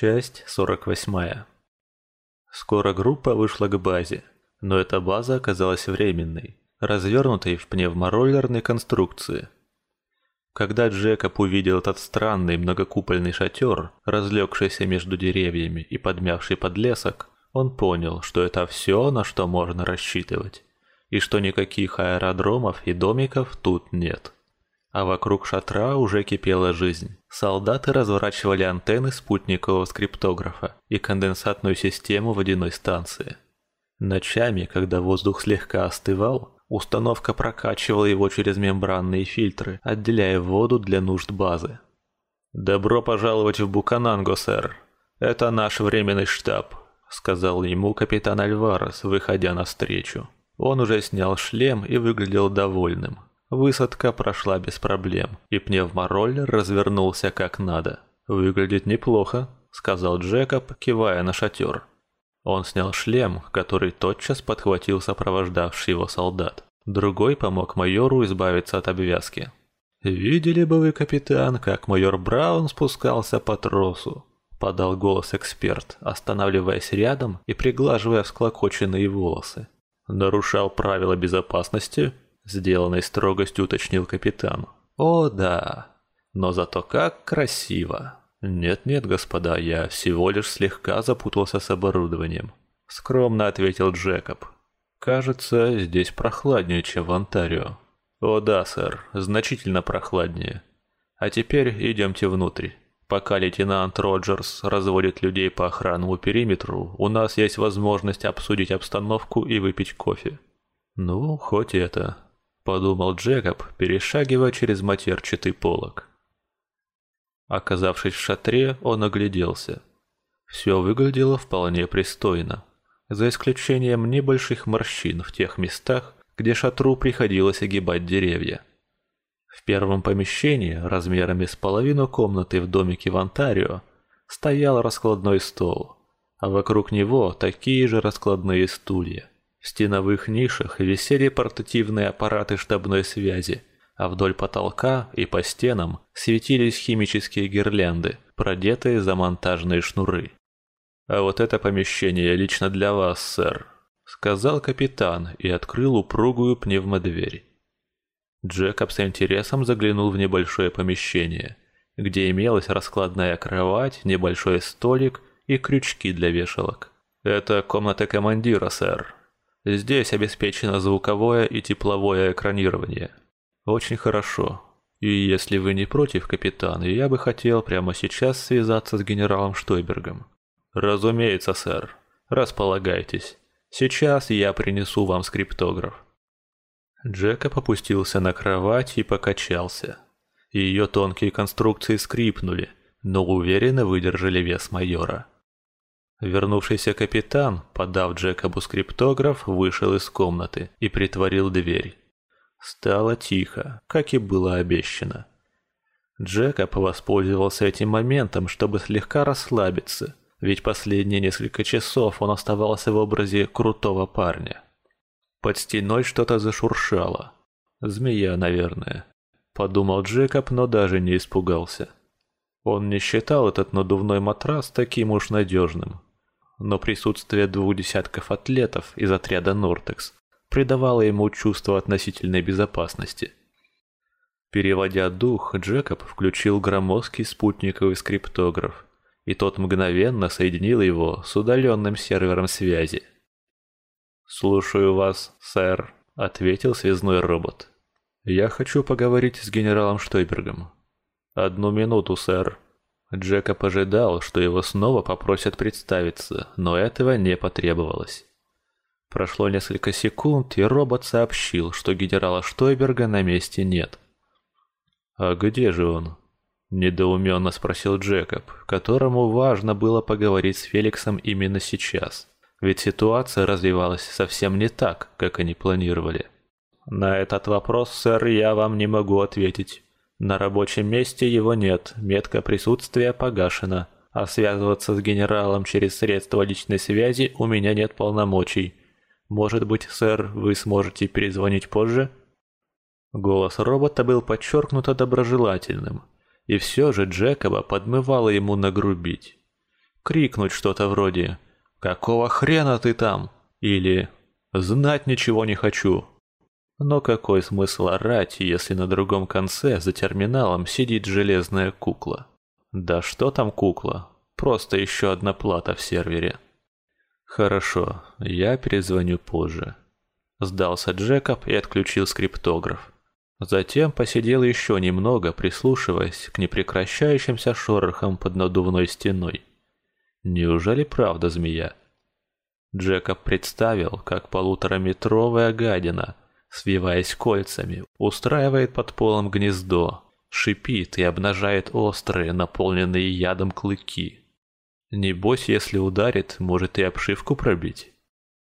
Часть 48. Скоро группа вышла к базе, но эта база оказалась временной, развернутой в пневмороллерной конструкции. Когда Джекоб увидел этот странный многокупольный шатер, разлегшийся между деревьями и подмявший подлесок, он понял, что это все, на что можно рассчитывать, и что никаких аэродромов и домиков тут нет а вокруг шатра уже кипела жизнь. Солдаты разворачивали антенны спутникового скриптографа и конденсатную систему водяной станции. Ночами, когда воздух слегка остывал, установка прокачивала его через мембранные фильтры, отделяя воду для нужд базы. «Добро пожаловать в Букананго, сэр. Это наш временный штаб», — сказал ему капитан Альварес, выходя навстречу. Он уже снял шлем и выглядел довольным. Высадка прошла без проблем, и пневмороллер развернулся как надо. «Выглядит неплохо», — сказал Джекоб, кивая на шатер. Он снял шлем, который тотчас подхватил сопровождавший его солдат. Другой помог майору избавиться от обвязки. «Видели бы вы, капитан, как майор Браун спускался по тросу?» — подал голос эксперт, останавливаясь рядом и приглаживая всклокоченные волосы. «Нарушал правила безопасности?» Сделанной строгостью уточнил капитан. «О, да. Но зато как красиво!» «Нет-нет, господа, я всего лишь слегка запутался с оборудованием», — скромно ответил Джекоб. «Кажется, здесь прохладнее, чем в Онтарио». «О да, сэр, значительно прохладнее. А теперь идемте внутрь. Пока лейтенант Роджерс разводит людей по охранному периметру, у нас есть возможность обсудить обстановку и выпить кофе». «Ну, хоть это», подумал Джекоб, перешагивая через матерчатый полог. Оказавшись в шатре, он огляделся. Все выглядело вполне пристойно, за исключением небольших морщин в тех местах, где шатру приходилось огибать деревья. В первом помещении, размерами с половину комнаты в домике в Онтарио, стоял раскладной стол, а вокруг него такие же раскладные стулья. В стеновых нишах висели портативные аппараты штабной связи, а вдоль потолка и по стенам светились химические гирлянды, продетые за монтажные шнуры. «А вот это помещение лично для вас, сэр», — сказал капитан и открыл упругую пневмодверь. Джекоб с интересом заглянул в небольшое помещение, где имелась раскладная кровать, небольшой столик и крючки для вешалок. «Это комната командира, сэр», Здесь обеспечено звуковое и тепловое экранирование. Очень хорошо. И если вы не против, капитан, я бы хотел прямо сейчас связаться с генералом Штойбергом. Разумеется, сэр. Располагайтесь. Сейчас я принесу вам скриптограф. Джекоб опустился на кровать и покачался. Ее тонкие конструкции скрипнули, но уверенно выдержали вес майора. Вернувшийся капитан, подав Джекобу скриптограф, вышел из комнаты и притворил дверь. Стало тихо, как и было обещано. Джекоб воспользовался этим моментом, чтобы слегка расслабиться, ведь последние несколько часов он оставался в образе крутого парня. Под стеной что-то зашуршало. Змея, наверное. Подумал Джекоб, но даже не испугался. Он не считал этот надувной матрас таким уж надежным но присутствие двух десятков атлетов из отряда «Нортекс» придавало ему чувство относительной безопасности. Переводя дух, Джекоб включил громоздкий спутниковый скриптограф, и тот мгновенно соединил его с удаленным сервером связи. «Слушаю вас, сэр», — ответил связной робот. «Я хочу поговорить с генералом Штойбергом». «Одну минуту, сэр», Джекоб ожидал, что его снова попросят представиться, но этого не потребовалось. Прошло несколько секунд, и робот сообщил, что генерала Штойберга на месте нет. «А где же он?» – недоуменно спросил Джекоб, которому важно было поговорить с Феликсом именно сейчас, ведь ситуация развивалась совсем не так, как они планировали. «На этот вопрос, сэр, я вам не могу ответить». На рабочем месте его нет, метка присутствия погашена, а связываться с генералом через средства личной связи у меня нет полномочий. Может быть, сэр, вы сможете перезвонить позже? Голос робота был подчеркнуто доброжелательным, и все же Джекоба подмывало ему нагрубить. крикнуть что-то вроде «Какого хрена ты там?» или «Знать ничего не хочу». Но какой смысл орать, если на другом конце за терминалом сидит железная кукла? Да что там кукла? Просто еще одна плата в сервере. Хорошо, я перезвоню позже. Сдался Джекоб и отключил скриптограф. Затем посидел еще немного, прислушиваясь к непрекращающимся шорохам под надувной стеной. Неужели правда змея? Джекоб представил, как полутораметровая гадина, свиваясь кольцами, устраивает под полом гнездо, шипит и обнажает острые, наполненные ядом клыки. Небось, если ударит, может и обшивку пробить.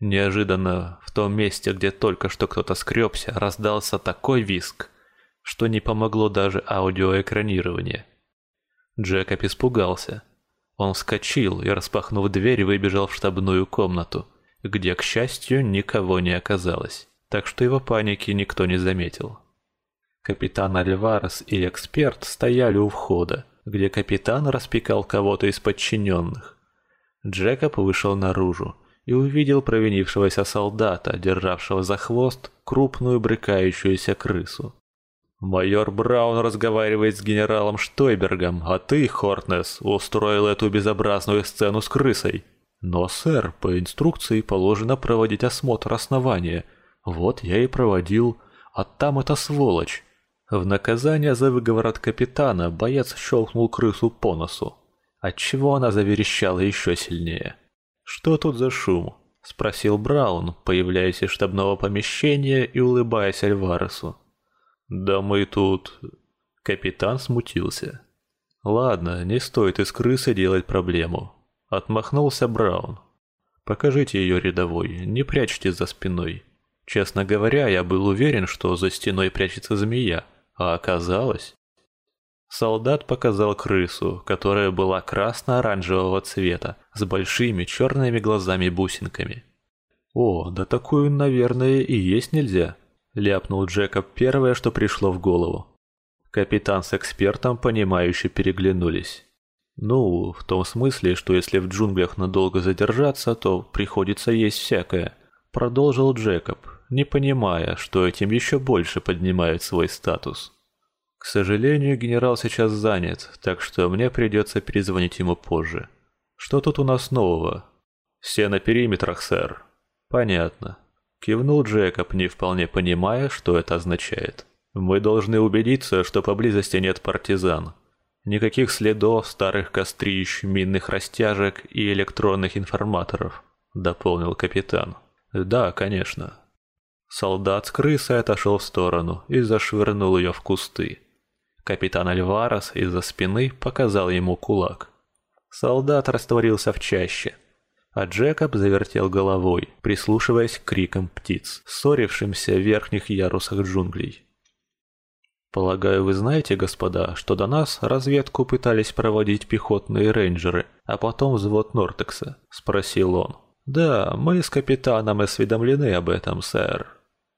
Неожиданно в том месте, где только что кто-то скребся, раздался такой визг, что не помогло даже аудиоэкранирование. Джекоб испугался. Он вскочил и, распахнув дверь, выбежал в штабную комнату, где, к счастью, никого не оказалось, так что его паники никто не заметил. Капитан Альварес и эксперт стояли у входа, где капитан распекал кого-то из подчиненных. Джекоб вышел наружу и увидел провинившегося солдата, державшего за хвост крупную брыкающуюся крысу. «Майор Браун разговаривает с генералом Штойбергом, а ты, Хортнес, устроил эту безобразную сцену с крысой. Но, сэр, по инструкции положено проводить осмотр основания. Вот я и проводил, а там эта сволочь». В наказание за выговор от капитана боец щелкнул крысу по носу, отчего она заверещала еще сильнее. «Что тут за шум?» – спросил Браун, появляясь из штабного помещения и улыбаясь Альваресу. «Да мы тут...» Капитан смутился. «Ладно, не стоит из крысы делать проблему». Отмахнулся Браун. «Покажите ее рядовой, не прячьте за спиной. Честно говоря, я был уверен, что за стеной прячется змея, а оказалось...» Солдат показал крысу, которая была красно-оранжевого цвета, с большими черными глазами-бусинками. «О, да такую, наверное, и есть нельзя», — ляпнул Джекоб первое, что пришло в голову. Капитан с экспертом, понимающе переглянулись. «Ну, в том смысле, что если в джунглях надолго задержаться, то приходится есть всякое», — продолжил Джекоб, не понимая, что этим еще больше поднимает свой статус. К сожалению, генерал сейчас занят, так что мне придется перезвонить ему позже. Что тут у нас нового? Все на периметрах, сэр. Понятно. Кивнул Джекоб, не вполне понимая, что это означает. Мы должны убедиться, что поблизости нет партизан. Никаких следов старых кострищ, минных растяжек и электронных информаторов, дополнил капитан. Да, конечно. Солдат с крысой отошел в сторону и зашвырнул ее в кусты. Капитан Альварес из-за спины показал ему кулак. Солдат растворился в чаще, а Джекоб завертел головой, прислушиваясь к крикам птиц, ссорившимся в верхних ярусах джунглей. «Полагаю, вы знаете, господа, что до нас разведку пытались проводить пехотные рейнджеры, а потом взвод Нортекса?» – спросил он. «Да, мы с капитаном осведомлены об этом, сэр».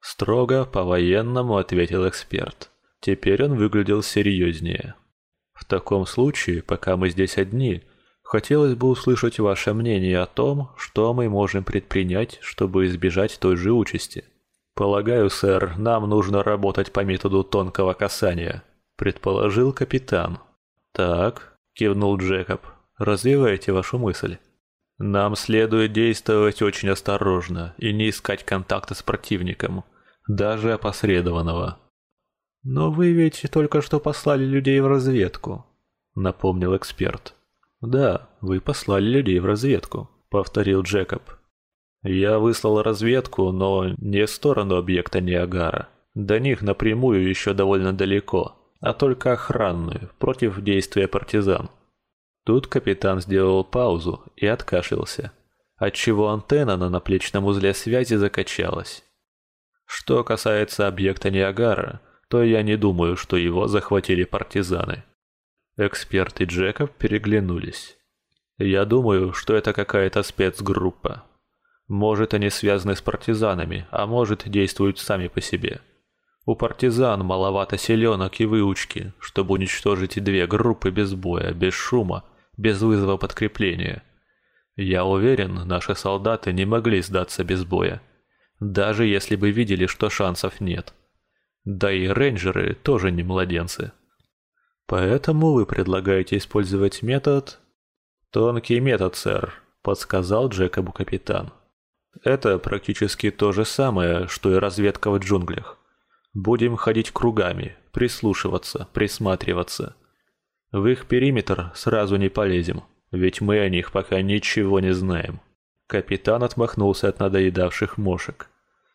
Строго, по-военному ответил эксперт. Теперь он выглядел серьезнее. В таком случае, пока мы здесь одни, хотелось бы услышать ваше мнение о том, что мы можем предпринять, чтобы избежать той же участи. Полагаю, сэр, нам нужно работать по методу тонкого касания, предположил капитан. Так, кивнул Джекоб. Развивайте вашу мысль. Нам следует действовать очень осторожно и не искать контакта с противником, даже опосредованного. «Но вы ведь только что послали людей в разведку», — напомнил эксперт. «Да, вы послали людей в разведку», — повторил Джекоб. «Я выслал разведку, но не в сторону объекта Ниагара. До них напрямую еще довольно далеко, а только охранную, против действия партизан». Тут капитан сделал паузу и откашлялся, отчего антенна на наплечном узле связи закачалась. Что касается объекта Ниагара, то я не думаю, что его захватили партизаны. Эксперт и Джекоб переглянулись. Я думаю, что это какая-то спецгруппа. Может, они связаны с партизанами, а может, действуют сами по себе. У партизан маловато селенок и выучки, чтобы уничтожить две группы без боя, без шума, без вызова подкрепления. Я уверен, наши солдаты не могли сдаться без боя, даже если бы видели, что шансов нет. Да и рейнджеры тоже не младенцы. Поэтому вы предлагаете использовать метод... Тонкий метод, сэр, подсказал Джекобу капитан. Это практически то же самое, что и разведка в джунглях. Будем ходить кругами, прислушиваться, присматриваться. В их периметр сразу не полезем, ведь мы о них пока ничего не знаем. Капитан отмахнулся от надоедавших мошек.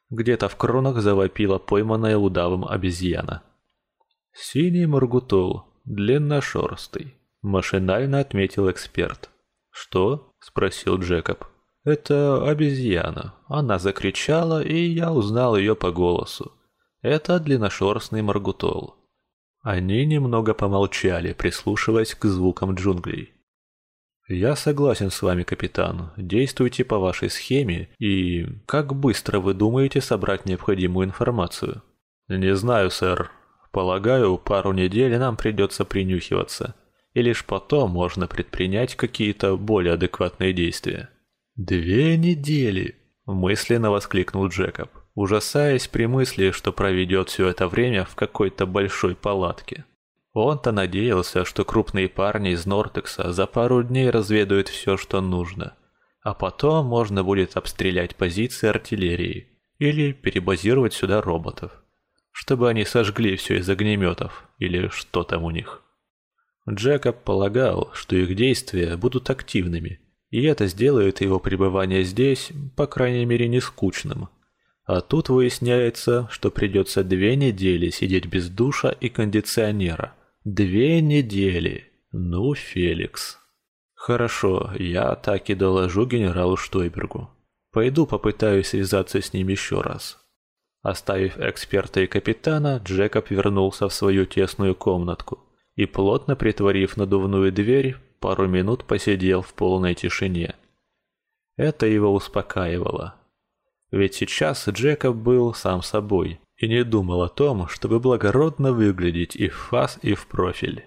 Где-то в кронах завопила пойманная удавом обезьяна. «Синий моргутол, длинношерстый», — машинально отметил эксперт. «Что?» — спросил Джекоб. «Это обезьяна. Она закричала, и я узнал ее по голосу. Это длинношерстный моргутол». Они немного помолчали, прислушиваясь к звукам джунглей. «Я согласен с вами, капитан. Действуйте по вашей схеме и как быстро вы думаете собрать необходимую информацию?» «Не знаю, сэр. Полагаю, пару недель нам придется принюхиваться, и лишь потом можно предпринять какие-то более адекватные действия». «Две недели!» – мысленно воскликнул Джекоб, ужасаясь при мысли, что проведет все это время в какой-то большой палатке. Он-то надеялся, что крупные парни из Нортекса за пару дней разведают все, что нужно. А потом можно будет обстрелять позиции артиллерии или перебазировать сюда роботов, чтобы они сожгли все из огнеметов или что там у них. Джекоб полагал, что их действия будут активными, и это сделает его пребывание здесь, по крайней мере, не скучным. А тут выясняется, что придется две недели сидеть без душа и кондиционера. Две недели. Ну, Феликс. Хорошо, я так и доложу генералу Штойбергу. Пойду попытаюсь связаться с ним еще раз. Оставив эксперта и капитана, Джекоб вернулся в свою тесную комнатку и, плотно притворив надувную дверь, пару минут посидел в полной тишине. Это его успокаивало. Ведь сейчас Джекоб был сам собой, и не думал о том, чтобы благородно выглядеть и в фас, и в профиль.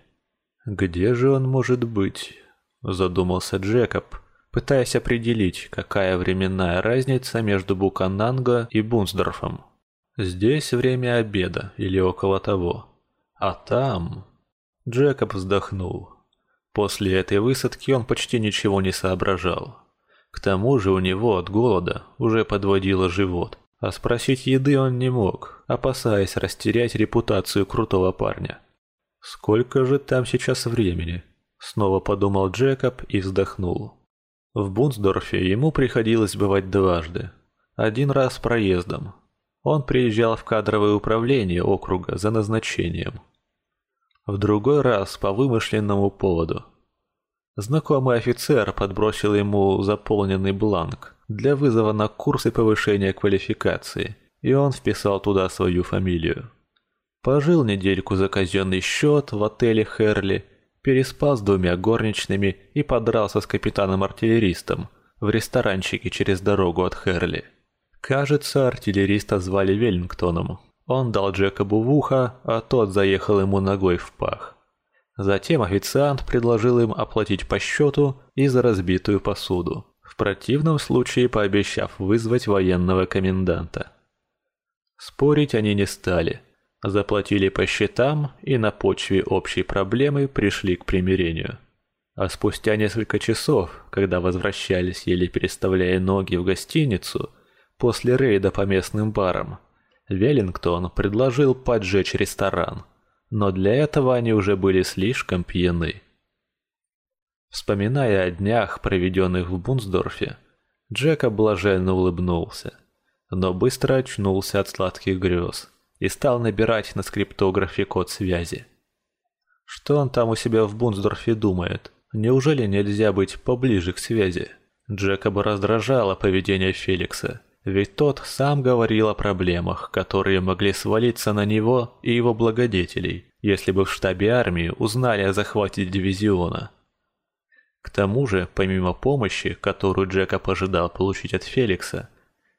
«Где же он может быть?» – задумался Джекоб, пытаясь определить, какая временная разница между Букананго и Бунсдорфом. Здесь время обеда или около того. А там... Джекоб вздохнул. После этой высадки он почти ничего не соображал. К тому же у него от голода уже подводило живот. А спросить еды он не мог, опасаясь растерять репутацию крутого парня. «Сколько же там сейчас времени?» Снова подумал Джекоб и вздохнул. В Бунсдорфе ему приходилось бывать дважды. Один раз проездом. Он приезжал в кадровое управление округа за назначением. В другой раз по вымышленному поводу. Знакомый офицер подбросил ему заполненный бланк для вызова на курсы повышения квалификации, и он вписал туда свою фамилию. Пожил недельку за казенный счет в отеле Херли, переспал с двумя горничными и подрался с капитаном-артиллеристом в ресторанчике через дорогу от Херли. Кажется, артиллериста звали Веллингтоном. Он дал Джекобу в ухо, а тот заехал ему ногой в пах. Затем официант предложил им оплатить по счету и за разбитую посуду, в противном случае пообещав вызвать военного коменданта. Спорить они не стали, заплатили по счетам и на почве общей проблемы пришли к примирению. А спустя несколько часов, когда возвращались, еле переставляя ноги в гостиницу, после рейда по местным барам, Веллингтон предложил поджечь ресторан – но для этого они уже были слишком пьяны. Вспоминая о днях, проведенных в Бунсдорфе, Джека блаженно улыбнулся, но быстро очнулся от сладких грез и стал набирать на скриптографе код связи. Что он там у себя в Бунсдорфе думает? Неужели нельзя быть поближе к связи? Джекоба раздражало поведение Феликса, ведь тот сам говорил о проблемах, которые могли свалиться на него и его благодетелей, если бы в штабе армии узнали о захвате дивизиона. К тому же, помимо помощи, которую Джекоб ожидал получить от Феликса,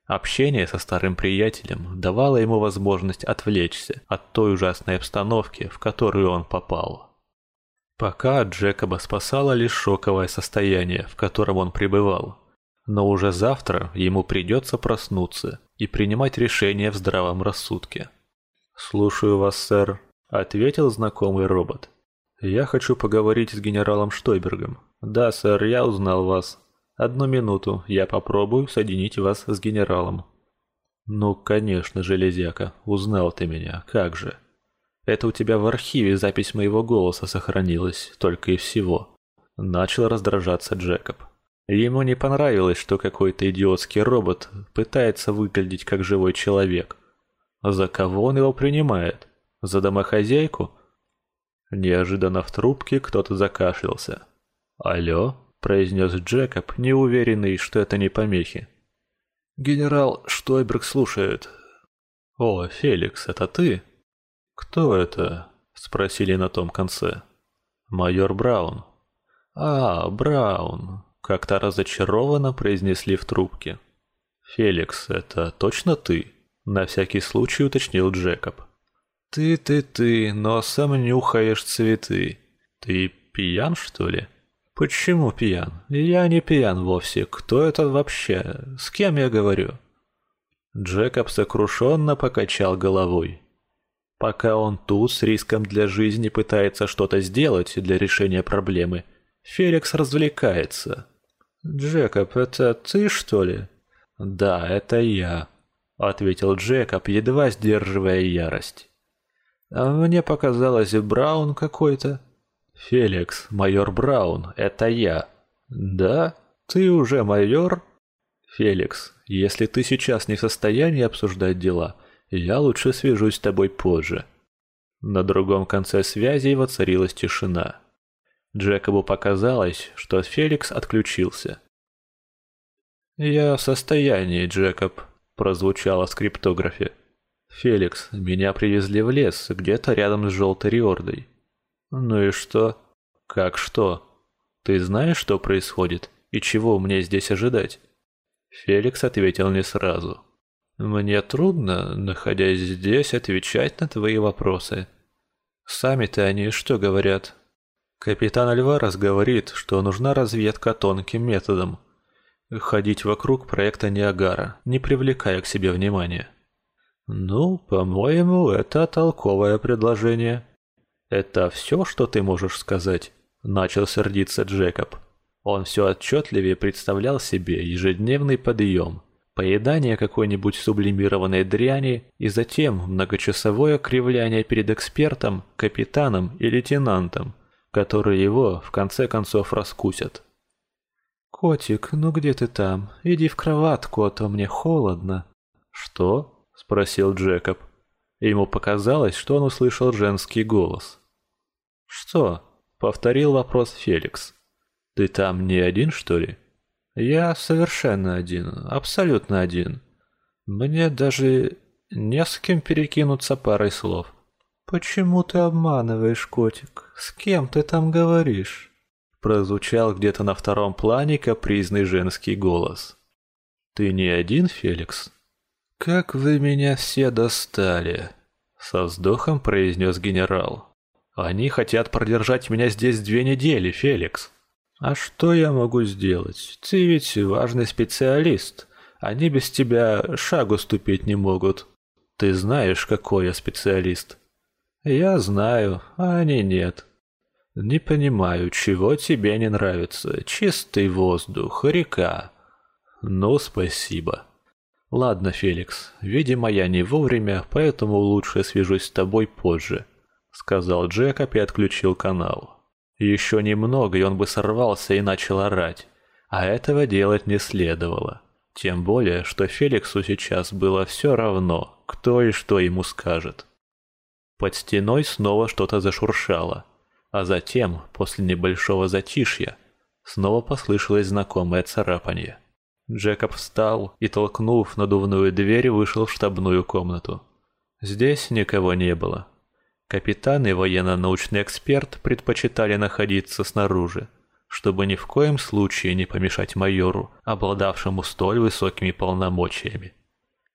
общение со старым приятелем давало ему возможность отвлечься от той ужасной обстановки, в которую он попал. Пока Джекоба спасало лишь шоковое состояние, в котором он пребывал. Но уже завтра ему придется проснуться и принимать решение в здравом рассудке. «Слушаю вас, сэр», — ответил знакомый робот. «Я хочу поговорить с генералом Штойбергом». «Да, сэр, я узнал вас. Одну минуту, я попробую соединить вас с генералом». «Ну, конечно, железяка, узнал ты меня, как же». Это у тебя в архиве запись моего голоса сохранилась, только и всего. Начал раздражаться Джекоб. Ему не понравилось, что какой-то идиотский робот пытается выглядеть как живой человек. За кого он его принимает? За домохозяйку? Неожиданно в трубке кто-то закашлялся. «Алло?» – произнес Джекоб, неуверенный, что это не помехи. «Генерал Штойберг слушает». «О, Феликс, это ты?» «Кто это?» – спросили на том конце. «Майор Браун». «А, Браун», – как-то разочарованно произнесли в трубке. «Феликс, это точно ты?» – на всякий случай уточнил Джекоб. «Ты-ты-ты, но сам нюхаешь цветы. Ты пьян, что ли?» «Почему пьян? Я не пьян вовсе. Кто это вообще? С кем я говорю?» Джекоб сокрушенно покачал головой. Пока он тут с риском для жизни пытается что-то сделать для решения проблемы, Феликс развлекается. «Джекоб, это ты, что ли?» «Да, это я», — ответил Джекоб, едва сдерживая ярость. «А мне показалось, Браун какой-то». «Феликс, майор Браун, это я». «Да? Ты уже майор?» «Феликс, если ты сейчас не в состоянии обсуждать дела, я лучше свяжусь с тобой позже. На другом конце связи воцарилась тишина. Джекобу показалось, что Феликс отключился. «Я в состоянии, Джекоб», – прозвучало в скриптографе. «Феликс, меня привезли в лес, где-то рядом с Желтой Риордой». «Ну и что?» «Как что? Ты знаешь, что происходит и чего мне здесь ожидать?» Феликс ответил не сразу. Мне трудно, находясь здесь, отвечать на твои вопросы. Сами-то они что говорят? Капитан Альварес говорит, что нужна разведка тонким методом. Ходить вокруг проекта Ниагара, не привлекая к себе внимания. Ну, по-моему, это толковое предложение. Это все, что ты можешь сказать? Начал сердиться Джекоб. Он все отчетливее представлял себе ежедневный подъем – поедание какой-нибудь сублимированной дряни и затем многочасовое кривляние перед экспертом, капитаном и лейтенантом, которые его в конце концов раскусят. «Котик, ну где ты там? Иди в кроватку, а то мне холодно». «Что?» – спросил Джекоб. Ему показалось, что он услышал женский голос. «Что?» – повторил вопрос Феликс. «Ты там не один, что ли?» Я совершенно один, абсолютно один. Мне даже не с кем перекинуться парой слов. Почему ты обманываешь, котик? С кем ты там говоришь? Прозвучал где-то на втором плане капризный женский голос. Ты не один, Феликс? Как вы меня все достали, со вздохом произнес генерал. Они хотят продержать меня здесь две недели, Феликс. «А что я могу сделать? Ты ведь важный специалист. Они без тебя шагу ступить не могут. Ты знаешь, какой я специалист». «Я знаю, а они нет». «Не понимаю, чего тебе не нравится? Чистый воздух, река». «Ну, спасибо». «Ладно, Феликс, видимо, я не вовремя, поэтому лучше свяжусь с тобой позже», — сказал Джекоб и отключил канал. Еще немного, и он бы сорвался и начал орать. А этого делать не следовало. Тем более, что Феликсу сейчас было все равно, кто и что ему скажет. Под стеной снова что-то зашуршало, а затем, после небольшого затишья, снова послышалось знакомое царапанье. Джекоб встал и, толкнув надувную дверь, вышел в штабную комнату. Здесь никого не было. Капитан и военно-научный эксперт предпочитали находиться снаружи, чтобы ни в коем случае не помешать майору, обладавшему столь высокими полномочиями.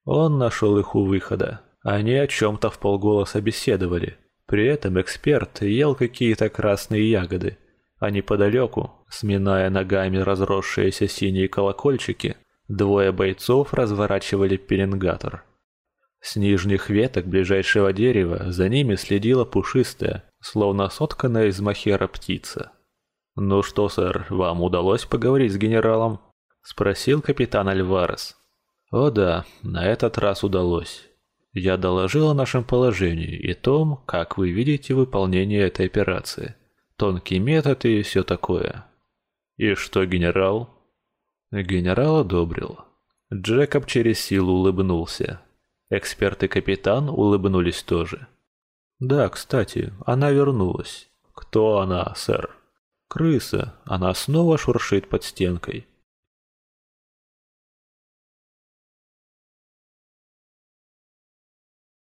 Он нашел их у выхода. Они о чем-то в полголоса беседовали. При этом эксперт ел какие-то красные ягоды, а неподалеку, сминая ногами разросшиеся синие колокольчики, двое бойцов разворачивали пеленгатор. С нижних веток ближайшего дерева за ними следила пушистая, словно сотканная из махера птица. «Ну что, сэр, вам удалось поговорить с генералом?» – спросил капитан Альварес. «О да, на этот раз удалось. Я доложил о нашем положении и том, как вы видите выполнение этой операции. Тонкий метод и все такое». «И что, генерал?» Генерал одобрил. Джекоб через силу улыбнулся. Эксперт и капитан улыбнулись тоже. «Да, кстати, она вернулась». «Кто она, сэр?» «Крыса. Она снова шуршит под стенкой».